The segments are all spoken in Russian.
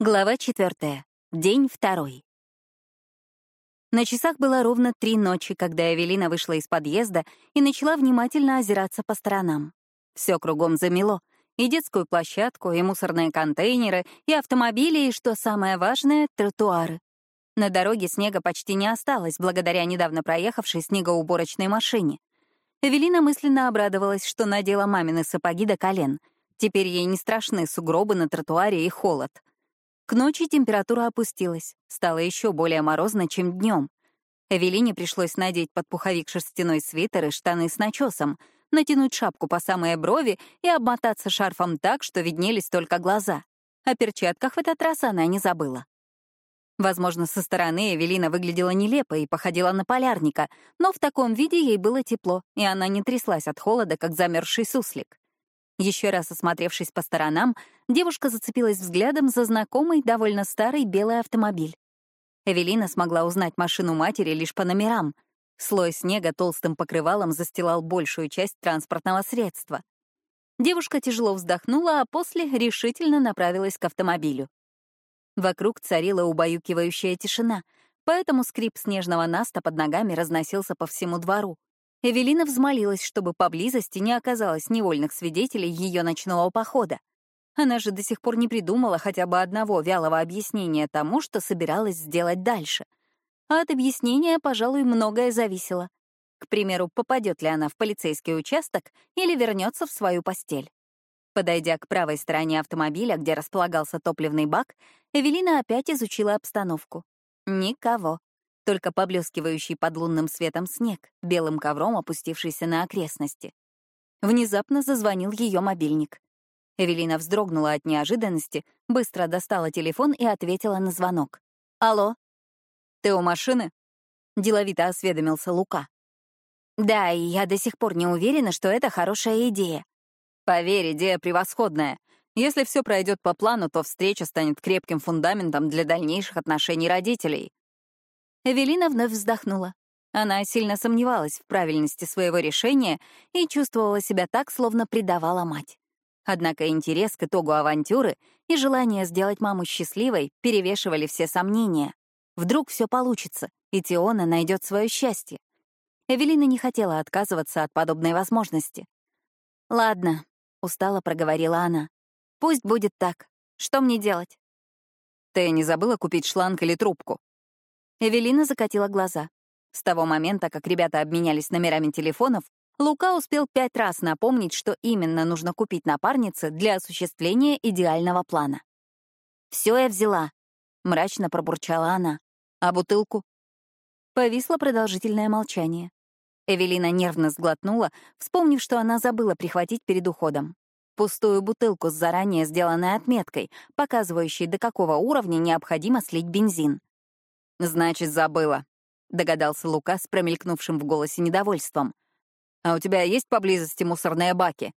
Глава четвертая. День второй. На часах было ровно три ночи, когда Эвелина вышла из подъезда и начала внимательно озираться по сторонам. Все кругом замело. И детскую площадку, и мусорные контейнеры, и автомобили, и, что самое важное, тротуары. На дороге снега почти не осталось, благодаря недавно проехавшей снегоуборочной машине. Эвелина мысленно обрадовалась, что надела мамины сапоги до колен. Теперь ей не страшны сугробы на тротуаре и холод — к ночи температура опустилась, стало еще более морозно, чем днем. Эвелине пришлось надеть под пуховик шерстяной свитер и штаны с начесом, натянуть шапку по самые брови и обмотаться шарфом так, что виднелись только глаза. О перчатках в этот раз она не забыла. Возможно, со стороны Эвелина выглядела нелепо и походила на полярника, но в таком виде ей было тепло, и она не тряслась от холода, как замерзший суслик. Еще раз осмотревшись по сторонам, девушка зацепилась взглядом за знакомый, довольно старый белый автомобиль. Эвелина смогла узнать машину матери лишь по номерам. Слой снега толстым покрывалом застилал большую часть транспортного средства. Девушка тяжело вздохнула, а после решительно направилась к автомобилю. Вокруг царила убаюкивающая тишина, поэтому скрип снежного наста под ногами разносился по всему двору. Эвелина взмолилась, чтобы поблизости не оказалось невольных свидетелей ее ночного похода. Она же до сих пор не придумала хотя бы одного вялого объяснения тому, что собиралась сделать дальше. А от объяснения, пожалуй, многое зависело. К примеру, попадет ли она в полицейский участок или вернется в свою постель. Подойдя к правой стороне автомобиля, где располагался топливный бак, Эвелина опять изучила обстановку. Никого только поблескивающий под лунным светом снег, белым ковром опустившийся на окрестности. Внезапно зазвонил ее мобильник. Эвелина вздрогнула от неожиданности, быстро достала телефон и ответила на звонок. «Алло?» «Ты у машины?» — деловито осведомился Лука. «Да, и я до сих пор не уверена, что это хорошая идея». «Поверь, идея превосходная. Если все пройдет по плану, то встреча станет крепким фундаментом для дальнейших отношений родителей. Эвелина вновь вздохнула. Она сильно сомневалась в правильности своего решения и чувствовала себя так, словно предавала мать. Однако интерес к итогу авантюры и желание сделать маму счастливой перевешивали все сомнения. Вдруг все получится, и Тиона найдет свое счастье. Эвелина не хотела отказываться от подобной возможности. «Ладно», — устало проговорила она. «Пусть будет так. Что мне делать?» «Ты не забыла купить шланг или трубку?» Эвелина закатила глаза. С того момента, как ребята обменялись номерами телефонов, Лука успел пять раз напомнить, что именно нужно купить напарнице для осуществления идеального плана. «Все я взяла», — мрачно пробурчала она. «А бутылку?» Повисло продолжительное молчание. Эвелина нервно сглотнула, вспомнив, что она забыла прихватить перед уходом. Пустую бутылку с заранее сделанной отметкой, показывающей, до какого уровня необходимо слить бензин. «Значит, забыла», — догадался Лука с промелькнувшим в голосе недовольством. «А у тебя есть поблизости мусорные баки?»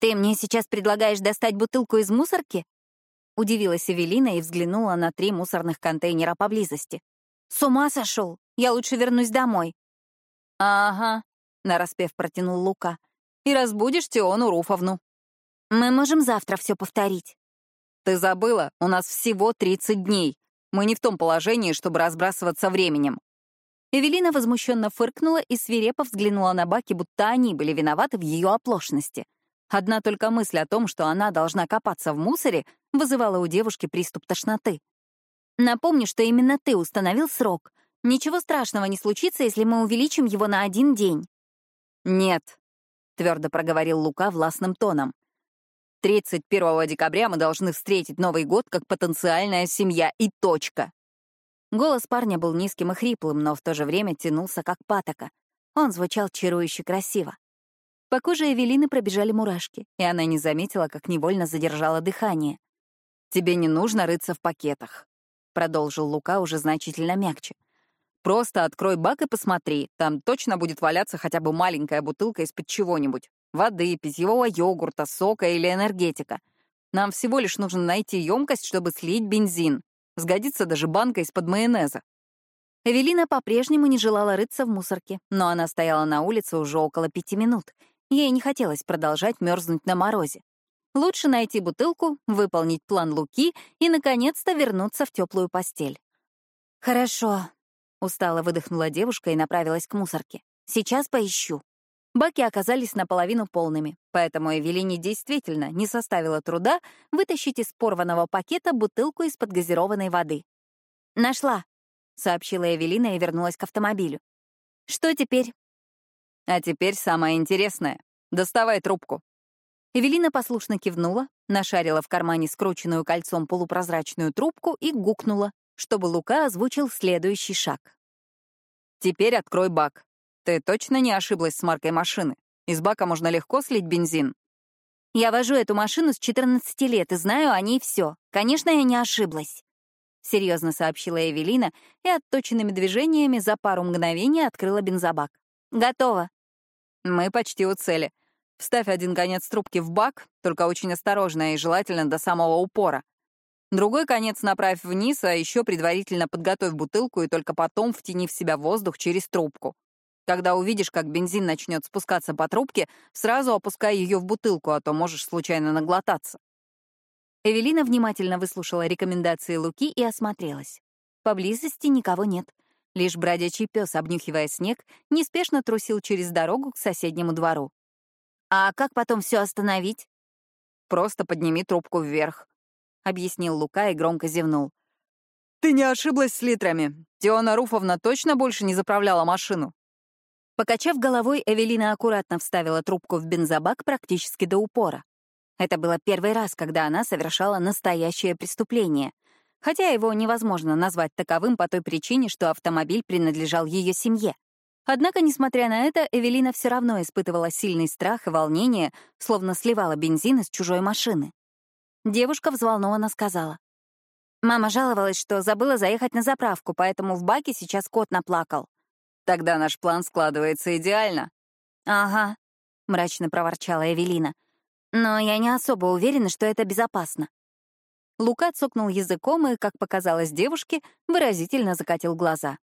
«Ты мне сейчас предлагаешь достать бутылку из мусорки?» Удивилась Эвелина и взглянула на три мусорных контейнера поблизости. «С ума сошел! Я лучше вернусь домой». «Ага», — нараспев протянул Лука. «И разбудишь Тиону Руфовну». «Мы можем завтра все повторить». «Ты забыла, у нас всего 30 дней. Мы не в том положении, чтобы разбрасываться временем». Эвелина возмущенно фыркнула и свирепо взглянула на Баки, будто они были виноваты в ее оплошности. Одна только мысль о том, что она должна копаться в мусоре, вызывала у девушки приступ тошноты. «Напомню, что именно ты установил срок. Ничего страшного не случится, если мы увеличим его на один день». «Нет», — твердо проговорил Лука властным тоном. 31 декабря мы должны встретить Новый год как потенциальная семья и точка. Голос парня был низким и хриплым, но в то же время тянулся как патока. Он звучал чарующе красиво. По коже Эвелины пробежали мурашки, и она не заметила, как невольно задержала дыхание. «Тебе не нужно рыться в пакетах», — продолжил Лука уже значительно мягче. «Просто открой бак и посмотри, там точно будет валяться хотя бы маленькая бутылка из-под чего-нибудь воды, питьевого йогурта, сока или энергетика. Нам всего лишь нужно найти емкость, чтобы слить бензин. Сгодится даже банка из-под майонеза. Эвелина по-прежнему не желала рыться в мусорке, но она стояла на улице уже около пяти минут. Ей не хотелось продолжать мерзнуть на морозе. Лучше найти бутылку, выполнить план Луки и, наконец-то, вернуться в теплую постель. «Хорошо», — устало выдохнула девушка и направилась к мусорке. «Сейчас поищу». Баки оказались наполовину полными, поэтому Эвелине действительно не составило труда вытащить из порванного пакета бутылку из-под газированной воды. «Нашла», — сообщила Эвелина и вернулась к автомобилю. «Что теперь?» «А теперь самое интересное. Доставай трубку». Эвелина послушно кивнула, нашарила в кармане скрученную кольцом полупрозрачную трубку и гукнула, чтобы Лука озвучил следующий шаг. «Теперь открой бак. Ты точно не ошиблась с маркой машины? Из бака можно легко слить бензин. Я вожу эту машину с 14 лет и знаю о ней все. Конечно, я не ошиблась. Серьезно сообщила Эвелина и отточенными движениями за пару мгновений открыла бензобак. Готово. Мы почти у цели. Вставь один конец трубки в бак, только очень осторожно и желательно до самого упора. Другой конец направь вниз, а еще предварительно подготовь бутылку и только потом втяни в себя воздух через трубку. Когда увидишь, как бензин начнет спускаться по трубке, сразу опускай ее в бутылку, а то можешь случайно наглотаться. Эвелина внимательно выслушала рекомендации Луки и осмотрелась. Поблизости никого нет. Лишь бродячий пес, обнюхивая снег, неспешно трусил через дорогу к соседнему двору. «А как потом все остановить?» «Просто подними трубку вверх», — объяснил Лука и громко зевнул. «Ты не ошиблась с литрами. Теона Руфовна точно больше не заправляла машину?» Покачав головой, Эвелина аккуратно вставила трубку в бензобак практически до упора. Это было первый раз, когда она совершала настоящее преступление, хотя его невозможно назвать таковым по той причине, что автомобиль принадлежал ее семье. Однако, несмотря на это, Эвелина все равно испытывала сильный страх и волнение, словно сливала бензин из чужой машины. Девушка взволнованно сказала. «Мама жаловалась, что забыла заехать на заправку, поэтому в баке сейчас кот наплакал. Тогда наш план складывается идеально. Ага, мрачно проворчала Эвелина. Но я не особо уверена, что это безопасно. Лука цокнул языком и, как показалось девушке, выразительно закатил глаза.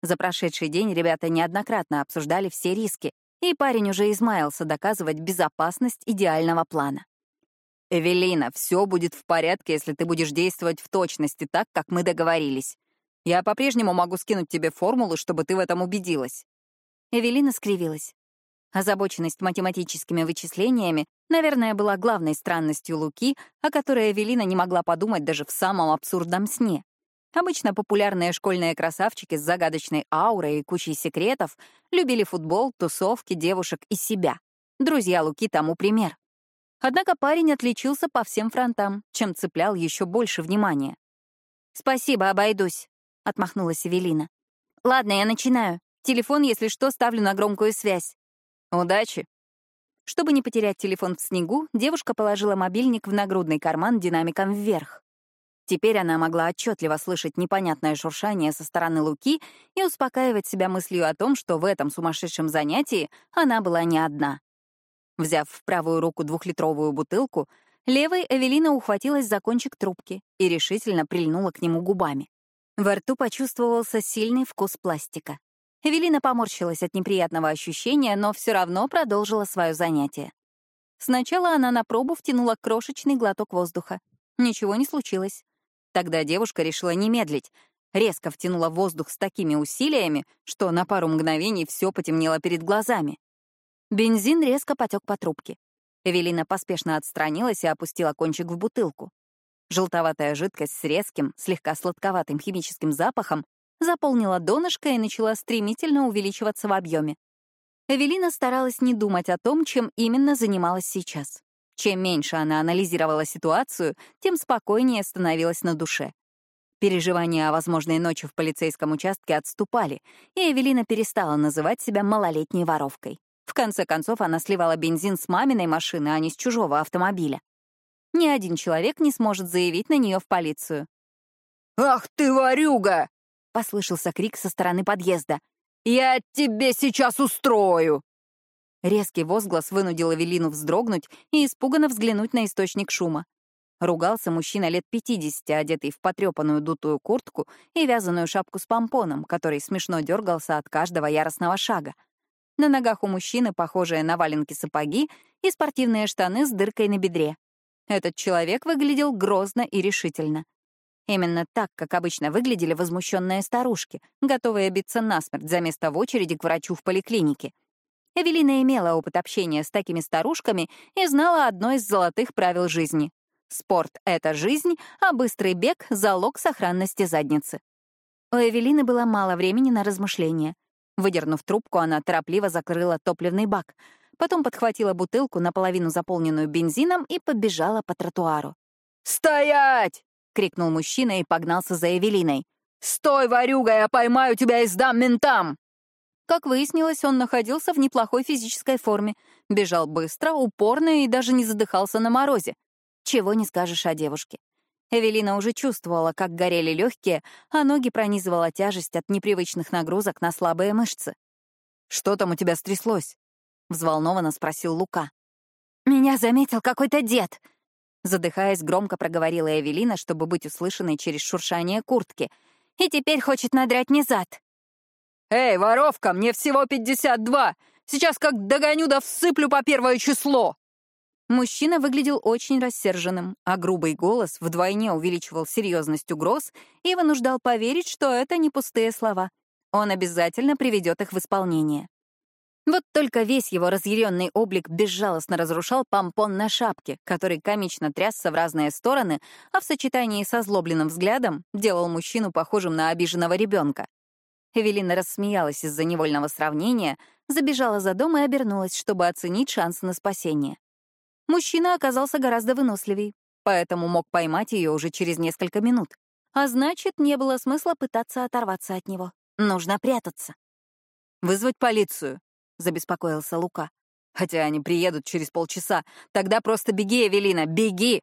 За прошедший день ребята неоднократно обсуждали все риски, и парень уже измаялся доказывать безопасность идеального плана. «Эвелина, все будет в порядке, если ты будешь действовать в точности так, как мы договорились. Я по-прежнему могу скинуть тебе формулы, чтобы ты в этом убедилась». Эвелина скривилась. Озабоченность математическими вычислениями, наверное, была главной странностью Луки, о которой Эвелина не могла подумать даже в самом абсурдном сне. Обычно популярные школьные красавчики с загадочной аурой и кучей секретов любили футбол, тусовки, девушек и себя. Друзья Луки тому пример. Однако парень отличился по всем фронтам, чем цеплял еще больше внимания. «Спасибо, обойдусь», — отмахнулась Эвелина. «Ладно, я начинаю. Телефон, если что, ставлю на громкую связь». «Удачи». Чтобы не потерять телефон в снегу, девушка положила мобильник в нагрудный карман динамиком вверх. Теперь она могла отчетливо слышать непонятное шуршание со стороны Луки и успокаивать себя мыслью о том, что в этом сумасшедшем занятии она была не одна. Взяв в правую руку двухлитровую бутылку, левой Эвелина ухватилась за кончик трубки и решительно прильнула к нему губами. Во рту почувствовался сильный вкус пластика. Эвелина поморщилась от неприятного ощущения, но все равно продолжила свое занятие. Сначала она на пробу втянула крошечный глоток воздуха. Ничего не случилось. Тогда девушка решила не медлить, резко втянула воздух с такими усилиями, что на пару мгновений все потемнело перед глазами. Бензин резко потек по трубке. Эвелина поспешно отстранилась и опустила кончик в бутылку. Желтоватая жидкость с резким, слегка сладковатым химическим запахом заполнила донышко и начала стремительно увеличиваться в объеме. Эвелина старалась не думать о том, чем именно занималась сейчас. Чем меньше она анализировала ситуацию, тем спокойнее становилась на душе. Переживания о возможной ночи в полицейском участке отступали, и Эвелина перестала называть себя малолетней воровкой. В конце концов, она сливала бензин с маминой машины, а не с чужого автомобиля ни один человек не сможет заявить на нее в полицию. «Ах ты, ворюга!» — послышался крик со стороны подъезда. «Я тебе сейчас устрою!» Резкий возглас вынудил Эвелину вздрогнуть и испуганно взглянуть на источник шума. Ругался мужчина лет 50, одетый в потрепанную дутую куртку и вязаную шапку с помпоном, который смешно дергался от каждого яростного шага. На ногах у мужчины похожие на валенки сапоги и спортивные штаны с дыркой на бедре. Этот человек выглядел грозно и решительно. Именно так, как обычно выглядели возмущенные старушки, готовые биться насмерть за место в очереди к врачу в поликлинике. Эвелина имела опыт общения с такими старушками и знала одно из золотых правил жизни. Спорт — это жизнь, а быстрый бег — залог сохранности задницы. У Эвелины было мало времени на размышления. Выдернув трубку, она торопливо закрыла топливный бак, потом подхватила бутылку, наполовину заполненную бензином, и побежала по тротуару. «Стоять!» — крикнул мужчина и погнался за Эвелиной. «Стой, ворюга, я поймаю тебя и сдам ментам!» Как выяснилось, он находился в неплохой физической форме, бежал быстро, упорно и даже не задыхался на морозе. Чего не скажешь о девушке. Эвелина уже чувствовала, как горели легкие, а ноги пронизывала тяжесть от непривычных нагрузок на слабые мышцы. «Что там у тебя стряслось?» — взволнованно спросил Лука. «Меня заметил какой-то дед!» Задыхаясь, громко проговорила Эвелина, чтобы быть услышанной через шуршание куртки. «И теперь хочет надрать мне зад!» «Эй, воровка, мне всего пятьдесят два! Сейчас как догоню да всыплю по первое число!» Мужчина выглядел очень рассерженным, а грубый голос вдвойне увеличивал серьезность угроз и вынуждал поверить, что это не пустые слова. Он обязательно приведет их в исполнение. Вот только весь его разъяренный облик безжалостно разрушал помпон на шапке, который комично трясся в разные стороны, а в сочетании со злобленным взглядом делал мужчину похожим на обиженного ребенка. Эвелина рассмеялась из-за невольного сравнения, забежала за дом и обернулась, чтобы оценить шансы на спасение. Мужчина оказался гораздо выносливей, поэтому мог поймать ее уже через несколько минут. А значит, не было смысла пытаться оторваться от него. Нужно прятаться. «Вызвать полицию», — забеспокоился Лука. «Хотя они приедут через полчаса. Тогда просто беги, Эвелина, беги!»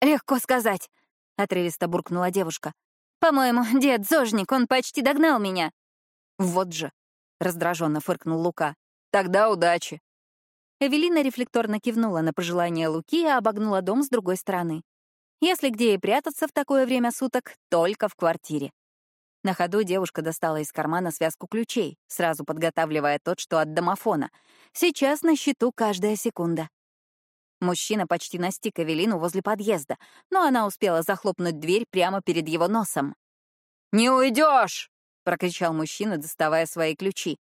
«Легко сказать», — отрывисто буркнула девушка. По-моему, дед Зожник, он почти догнал меня. Вот же, раздраженно фыркнул Лука. Тогда удачи. Эвелина рефлекторно кивнула на пожелание Луки и обогнула дом с другой стороны. Если где и прятаться в такое время суток, только в квартире. На ходу девушка достала из кармана связку ключей, сразу подготавливая тот, что от домофона. Сейчас на счету каждая секунда. Мужчина почти настиг Эвелину возле подъезда, но она успела захлопнуть дверь прямо перед его носом. «Не уйдешь!» — прокричал мужчина, доставая свои ключи.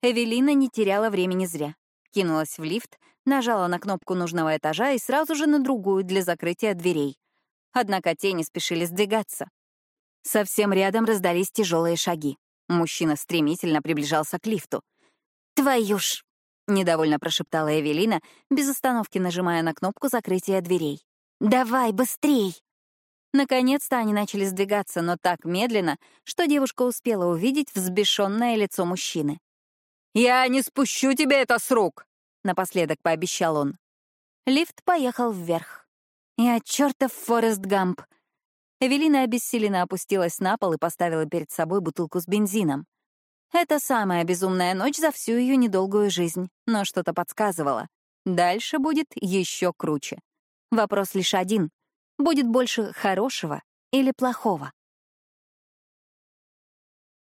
Эвелина не теряла времени зря. Кинулась в лифт, нажала на кнопку нужного этажа и сразу же на другую для закрытия дверей. Однако тени спешили сдвигаться. Совсем рядом раздались тяжелые шаги. Мужчина стремительно приближался к лифту. «Твою ж!» — недовольно прошептала Эвелина, без остановки нажимая на кнопку закрытия дверей. «Давай, быстрей!» Наконец-то они начали сдвигаться, но так медленно, что девушка успела увидеть взбешенное лицо мужчины. «Я не спущу тебе это с рук!» — напоследок пообещал он. Лифт поехал вверх. Я чертов Форест Гамп. Эвелина обессиленно опустилась на пол и поставила перед собой бутылку с бензином. Это самая безумная ночь за всю ее недолгую жизнь, но что-то подсказывало. Дальше будет еще круче. Вопрос лишь один. Будет больше хорошего или плохого?